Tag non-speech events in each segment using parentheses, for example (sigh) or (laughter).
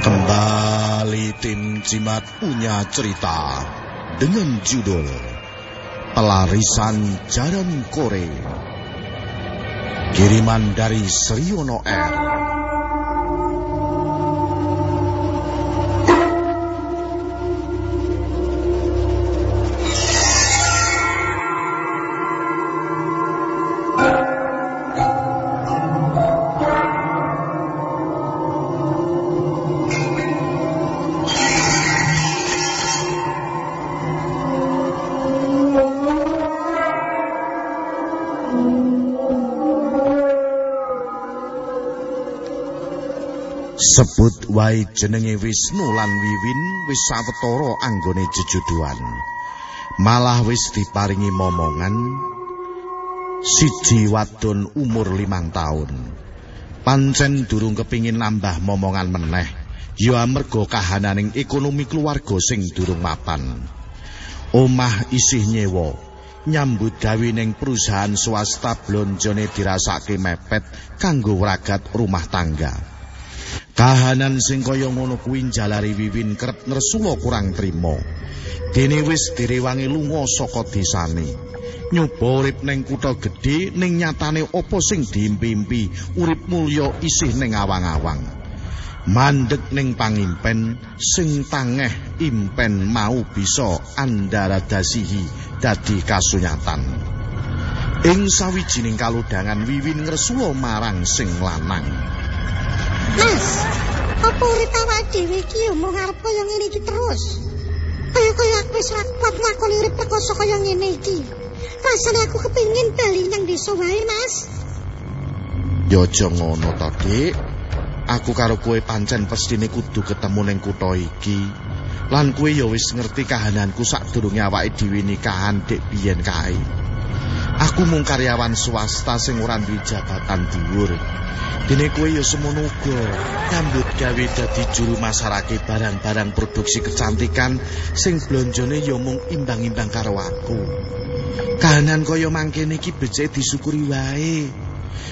Kembali tim Cimat punya cerita dengan judul Pelarisan Jaran Kore. Kiriman dari Sriono R. Sebut wae jenenge Wisnu lan Wiwin wis sawetara anggone jejuduan. Malah wis diparingi momongan siji wadon umur limang taun. Pancen durung kepingin nambah momongan meneh. Ya amarga kahananing ekonomi keluarga sing durung mapan. Omah isih nyewa. Nyambut gawe ning perusahaan swasta blonjone dirasake mepet kanggo wragat rumah tangga. Kahanan sing kaya ngono kuwi jalari Wiwin kerep nresula kurang trima. Dene wis direwangi lunga saka desane. Nyoba urip ning kutha gedhe ning nyatane apa sing diimpi-impi urip mulya isih ning awang-awang. Mandek ning pangimpen sing tangeh impen mau bisa andaradasihi dadi kasunyatan. Ing sawijining kalodhangan Wiwin ngresula marang sing lanang. Mas, apa urip awak dhewe iki yo mung arep kaya ngene iki terus? Kaya-kaya aku wis ra kuat ngakoni urip tekoso kaya ngene iki. Rasane aku kepingin bali nang desa wae, Mas. Ya aja ngono to, Dik. Aku karo kowe pancen pestine kudu ketemu ning kutha iki. Lan kowe ya wis ngerti kahananku sadurunge awake dhewe nikahan dik biyen kae. Aku mung karyawan swasta sing ora duwe jabatan dhuwur. Dene kowe ya semono uga nyambut gawe dadi juru masarake barang-barang produksi kecantikan sing blonjone ya mung imbang-imbang karo aku. Kahanan kaya mangkene iki becik disyukuri wae.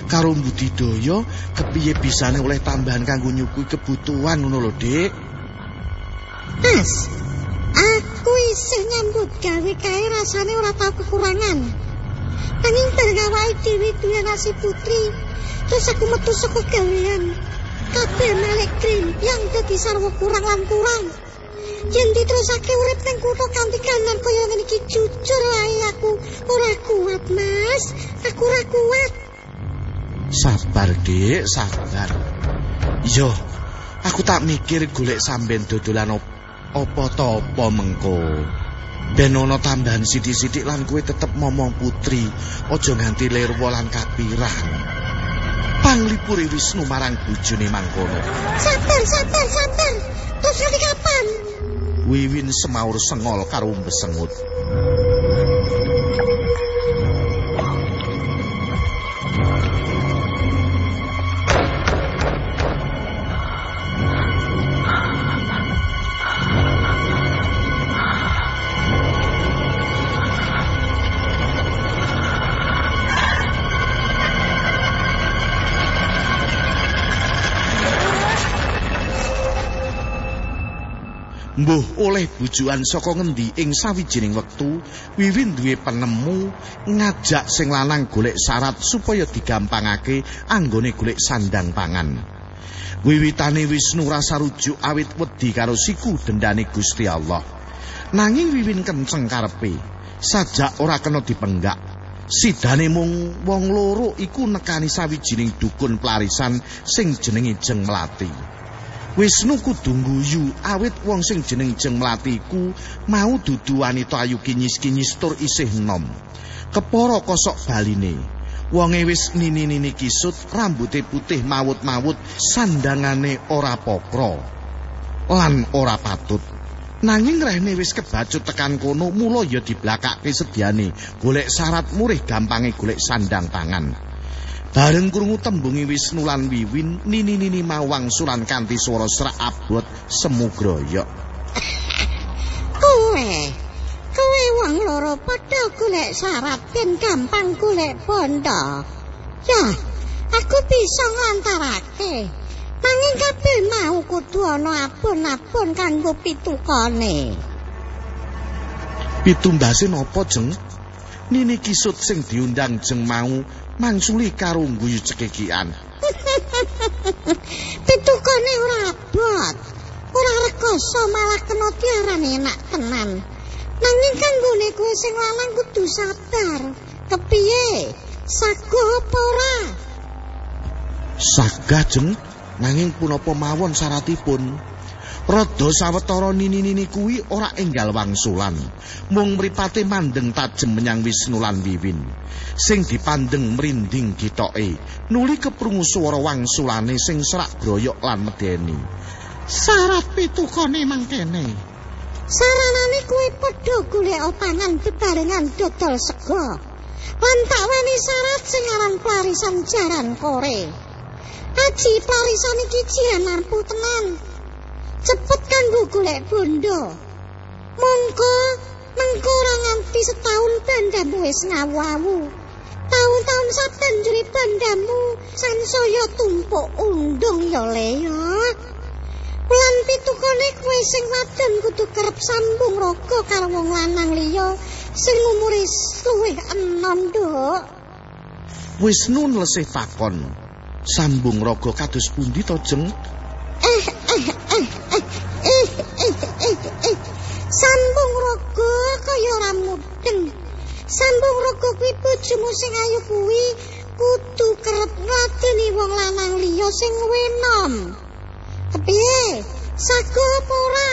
Karo budidaya kepiye bisane oleh tambahan kanggo nyukui kebutuhan ngono lho, Dik. Mas, aku isih nyambut gawe kae rasane ora tau kekurangan. Nanging bareng awake dhewe duwe nasi putri, terus aku metu saka gawean. Kabeh melek yang dadi sarwa kurang lan kurang. Yen diterusake urip ning kutha kanthi kanan kaya ngene iki jujur wae aku ora kuat, Mas. Aku ora kuat. Sabar, Dik, sabar. Yo, aku tak mikir golek sampean dodolan op- apa to apa mengko. Ben ana tambahan sithik-sithik lan kowe tetep momong putri, aja nganti lirwa lan kapiran. Panglipure Wisnu marang bojone mangkono. Sabar, sabar, sabar. Terus kapan? Wiwin semaur sengol karo mbesengut. Mbuh oleh bujukan saka ngendi ing sawijining wektu Wiwin duwe penemu ngajak sing lanang golek syarat supaya digampangake anggone golek sandang pangan. Wiwitane Wisnu rasa rujuk awit wedi karo siku dendane Gusti Allah. Nanging Wiwin kenceng karepe, sajak ora kena dipenggak. Sidane mung wong loro iku nekani sawijining dukun pelarisan sing jenenge Jeng Melati. Wisnu kudu ngguyu awit wong sing jeneng Jeng Melati iku mau dudu wanita ayu kinyis-kinyis tur isih enom. Kepara kosok baline. Wonge wis nini-nini kisut, rambute putih mawut-mawut, sandangane ora pokro. Lan ora patut. Nanging rehne wis kebacut tekan kono, mula ya diblakake sediane. Golek syarat murih gampange golek sandang pangan. Bareng krungu tembungi Wisnu lan Wiwin nini-nini mawang sulan kanthi swara serak abot semu groyok. Kowe. Kowe wong loro padha golek syarat ben gampang golek bondo. Ya, aku bisa nglantarake. Nanging kabeh mau kudu ana abon-abon kanggo pitukane. Pitumbase napa, Jeng? Nini kisut sing diundang Jeng mau mangsuli karo guyu cekekian. pitukane (laughs) ora abot. Ora rekoso malah kena tiaran enak tenan. Nanging kanggone kowe sing lanang kudu sabar. Kepiye? Sago apa ora? Sagah jeng nanging punapa mawon syaratipun. Rada sawetara nini-nini kuwi ora enggal wangsulan. Mung mripate mandeng tajem menyang Wisnu lan Wiwin. Sing dipandeng merinding gitoke, nuli keprungu swara wangsulane sing serak groyok lan medeni. Syarat pitukane mangkene. Saranane kuwi padha golek pangan bebarengan dodol sego. Lan tak weni syarat sing aran pelarisan jaran kore. Aji pelarisan iki jian mampu tenan. Cepet kanggo golek bondo. Mongko mengko ora nganti setahun bandamu wis ngawu-awu. Tahun-tahun sabanjure bandamu sansaya tumpuk undung ya le ya. Lan pitukane kowe sing wadon kudu kerep sambung raga karo wong lanang liya sing umure luwih enom, Nduk. Wisnu lesih pakon. Sambung raga kados pundi to, Jeng? Mudeng. Sambung raga kuwi bojomu sing ayu kuwi kudu kerep ngladeni wong lanang liya sing wenom. Kepiye? Sago apa ora?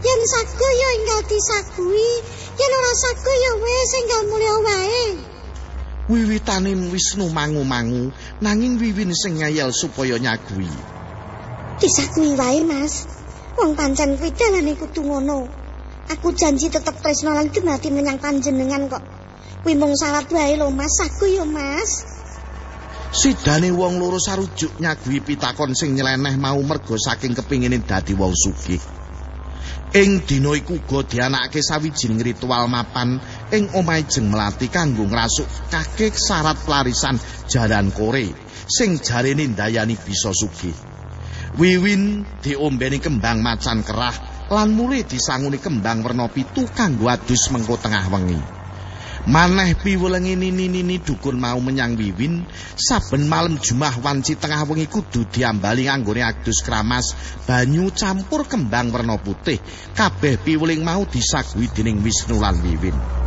Yen sago ya enggal disagui, yen ora sago ya wis enggal mulya wae. Wiwitane Wisnu mangu-mangu nanging Wiwin sing ngayal supaya nyagui. Disagui wae, Mas. Wong pancen kuwi dalane kudu ngono. Aku janji tetep tresno lan dumati menyang panjenengan kok. Kuwi mung syarat wae lho, Mas. Sago ya, Mas. Sidane wong loro sarujuk nyagui pitakon sing nyeleneh mau mergo saking kepingine dadi wong sugih. Ing dina iku uga dianakake sawijining ritual mapan ing omahe Jeng Melati kanggo ngrasukake syarat pelarisan jaran kore sing jarene ndayani bisa sugih. Wiwin diombeni kembang macan kerah lan mulih disanguni kembang werna pitu kanggo adus mengko tengah wengi. Maneh piwelengi nini-nini dukun mau menyang Wiwin, saben malam Jumat wanci tengah wengi kudu diambali nganggone adus kramas, banyu campur kembang werna putih. Kabeh piweling mau disagui dening Wisnu lan Wiwin.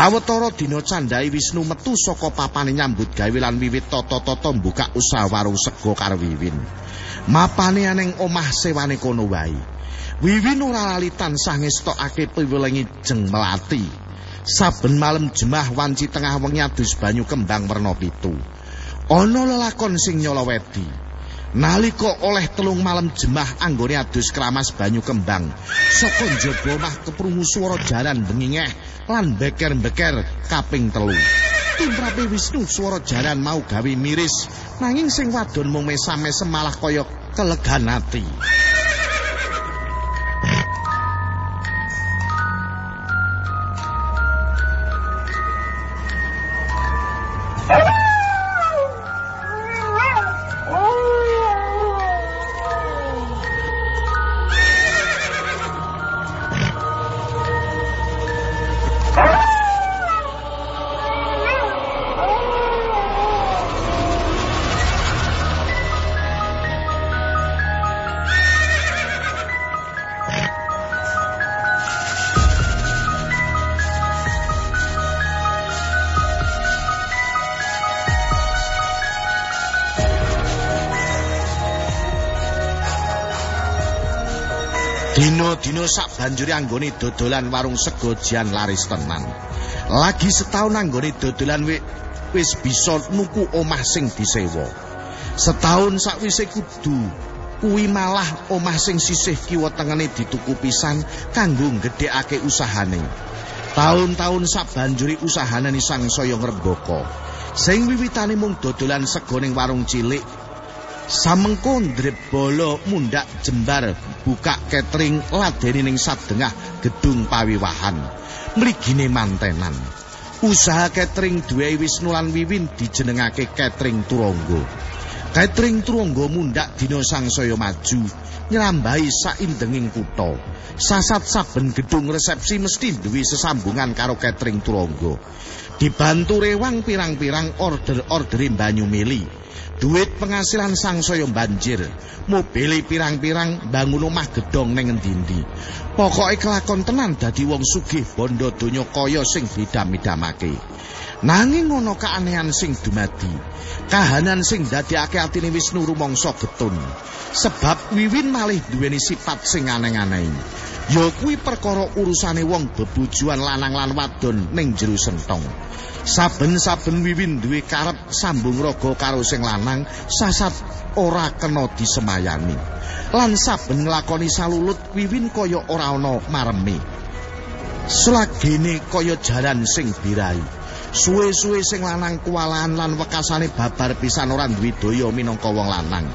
Sawetara dina candhai Wisnu metu saka papane nyambut gawe lan wiwit tata-tata buka usaha warung sego karo Wiwin. Mapane aneng omah sewane kono wae. Wiwin ora lali tansah ngestokake piwelengi jeng melati. Saben malam jemah wanci tengah wengi adus banyu kembang werna pitu. Ana lelakon sing nyolowedi. Nalika oleh telung malam jemah anggone adus keramas banyu kembang, saka njaba omah keprungu swara jaran bengingeh lan beker-beker kaping telu. Tumrape Wisnu swara jaran mau gawe miris, nanging sing wadon mung mesam-mesem malah kaya kelegan ati. Dino-dino sak banjuri anggone dodolan warung sego jian laris tenan. Lagi setahun anggone dodolan wi wis bisa nuku omah sing disewa. Setahun sakwise kudu kuwi malah omah sing sisih kiwa tengene dituku pisan kanggo gedhekake usahane. Taun-taun sabanjuri usahane sang saya ngrembaka. Sing wiwitane mung dodolan sego ning warung cilik Samengko ndrebala mundak jembar buka catering ladeni ning sadengah gedung pawiwahan. Mligine mantenan. Usaha catering duwe Wisnu lan Wiwin dijenengake catering Turangga. Catering Turangga mundak dina sangsaya maju nyrambahi saindenging kutha. Sasat saben gedung resepsi mesti duwe sesambungan karo catering Turangga. Dibantu rewang pirang-pirang order-orderi banyu mili. Duit penghasilan sang soyo banjir. Mobile pirang-pirang bangun omah gedong neng endi-endi. Pokoke kelakon tenan dadi wong sugih bondo donya kaya sing bidam-bidamake. Nanging ngono keanehan sing dumadi. Kahanan sing dadekake atine Wisnu rumangsa getun. Sebab Wiwin malih duweni sifat sing aneh-aneh. Ya kuwi perkara urusane wong bebujuan lanang lan wadon ning jero sentong. Saben-saben wiwin duwe karep sambung raga karo sing lanang, sasat ora kena disemayani. Lan saben nglakoni salulut wiwin kaya ora ana mareme. Slagene kaya jaran sing birai. Suwe-suwe sing lanang kuwalahan lan wekasane babar pisan ora duwe daya minangka wong lanang.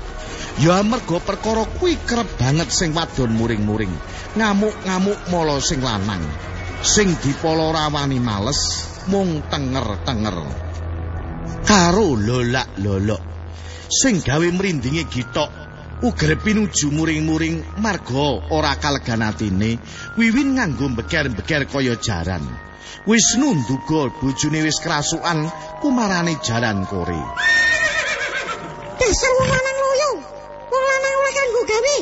Ya amarga perkara kuwi kerep banget sing wadon muring-muring, ngamuk-ngamuk mala sing lanang. Sing dipolo rawani males, mung tenger-tenger. Karo lolak-lolok sing gawe mrindinge gitok uger pinuju muring-muring marga ora kalegan atine wiwin nganggo beker-beker kaya jaran. Wisnu nduga bojone wis kerasukan kumarane jaran kore. Wong lanang loyo. Ora kanggo gawe.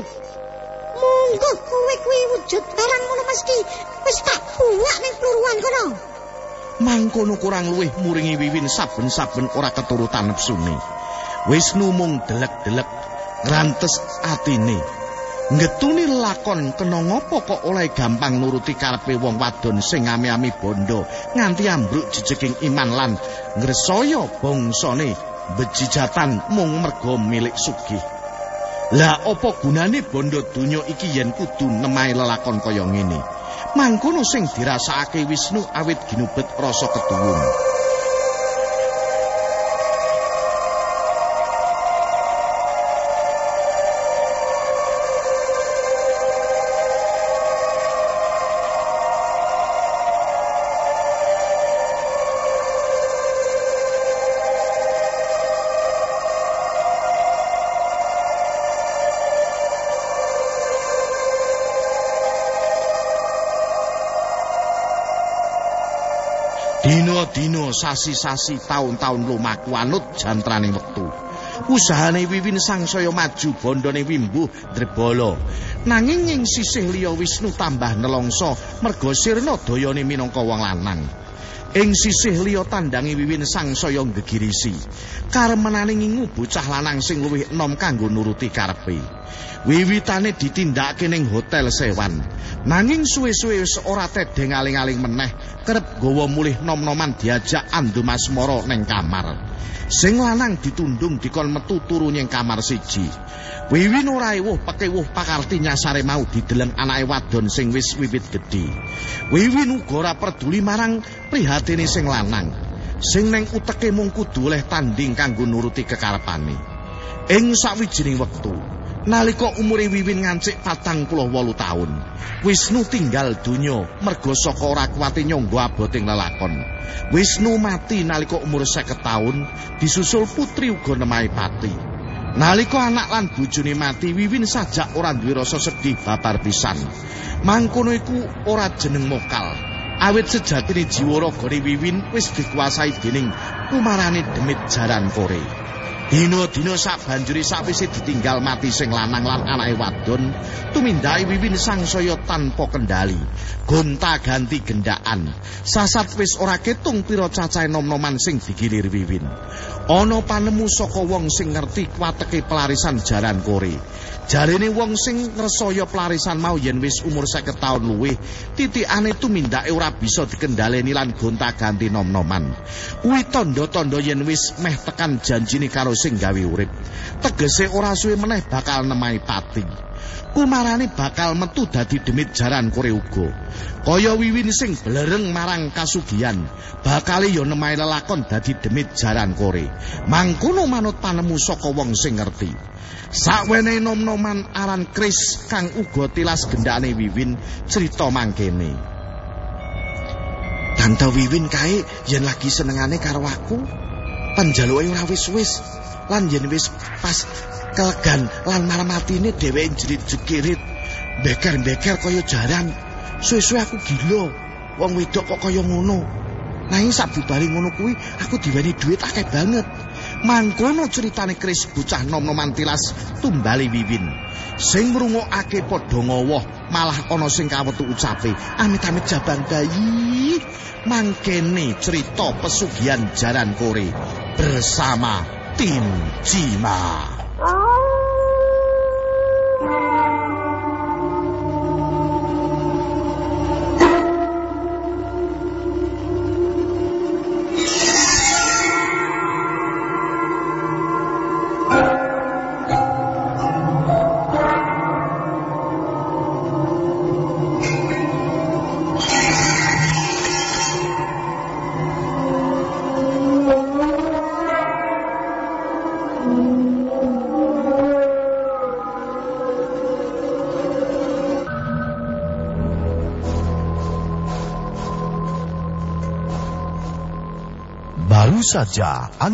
Monggo kowe kuwi wujud barang ngono mesti wis tak buak ning pluruan kono. mangkono kurang luwih muringi wiwin saben-saben ora keturutan nepsune. Wisnu mung delek-delek ngrantes atine. Ngetuni lakon kena ngopo kok oleh gampang nuruti karepe wong wadon sing ami-ami bondo nganti ambruk jejeking iman lan ngresaya bangsane bejijatan mung merga milik sugih. Lah apa gunane bondo donya iki yen kudu nemahe lelakon kaya ngene? mangkono sing dirasakake Wisnu awit ginubet rasa ketuwung. Sasi-sasi taun-taun lumaku anut jantraning wektu. Usahane Wiwin sangsaya maju bondone wimbuh drebala. Nanging ing sisih liya Wisnu tambah nelongso merga sirna dayane minangka wong lanang. Ing sisih liya tandangi Wiwin sangsaya gegirisi. Karemenane ngingu bocah lanang sing luwih enom kanggo nuruti karepe. Wiwitane ditindakake ning hotel sewan. Nanging suwe-suwe wis ora tedeng aling-aling meneh kerep gawa mulih nom-noman diajak andu masmara ning kamar. Sing lanang ditundung dikon metu turu ning kamar siji. Wiwin ora ewuh pekewuh pakarti nyasare mau dideleng anake wadon sing wis wiwit gedhe. Wiwin uga ora peduli marang prihatine sing lanang. Sing ning uteke mung kudu oleh tanding kanggo nuruti kekarepane. Ing sawijining wektu, nalika umure Wiwin ngancik patang puluh wolu taun. Wisnu tinggal donya merga saka ora kuwate nyangga aboting lelakon. Wisnu mati nalika umur 50 taun, disusul putri uga nemahe pati. Nalika anak lan bojone mati, Wiwin sajak ora duwe rasa sedih babar pisan. Mangkono iku ora jeneng mokal. Awit sejatine jiwa ragane Wiwin wis dikuasai dening kumarane demit jaran kore. Dino-dino sak banjuri sakwise ditinggal mati sing lanang lan anake wadon, tumindai wiwin sangsaya tanpa kendali. Gonta ganti gendaan. Sasat wis ora ketung pira cacahe nom-noman sing digilir wiwin. Ana panemu saka wong sing ngerti kuwateke pelarisan jaran kore. Jarene wong sing ngresaya pelarisan mau yen wis umur 50 taun luwih, titikane tumindake ora bisa dikendhaleni lan gonta-ganti nom-noman. Kuwi tandha-tandha yen wis meh tekan janjine karo sing gawe urip. Tegese ora suwe meneh bakal nemai pati. Kumarane bakal metu dadi demit jaran kore uga. Kaya wiwin sing blereng marang kasugian, bakale ya nemai lelakon dadi demit jaran kore. Mangkono manut panemu saka wong sing ngerti. Sakwene nom-noman aran Kris kang uga tilas gendane Wiwin cerita mangkene. Tante Wiwin kae yen lagi senengane karo aku, panjaluke ora wis-wis lan yen wis pas kelegan lan marmatine dheweke jerit-jekirit, beker-beker kaya jaran. Suwe-suwe aku gila, wong wedok kok kaya ngono. Nanging sabubare ngono kuwi aku diweni duit akeh banget. Mangkono ceritane Kris bocah nom-noman tilas tumbali wiwin. Sing ngrungokake padha ngowoh, malah ana sing kawetu ucape, amit-amit jabang bayi. Mangkene cerita pesugihan jaran kore bersama 点知嘛。あじゃあ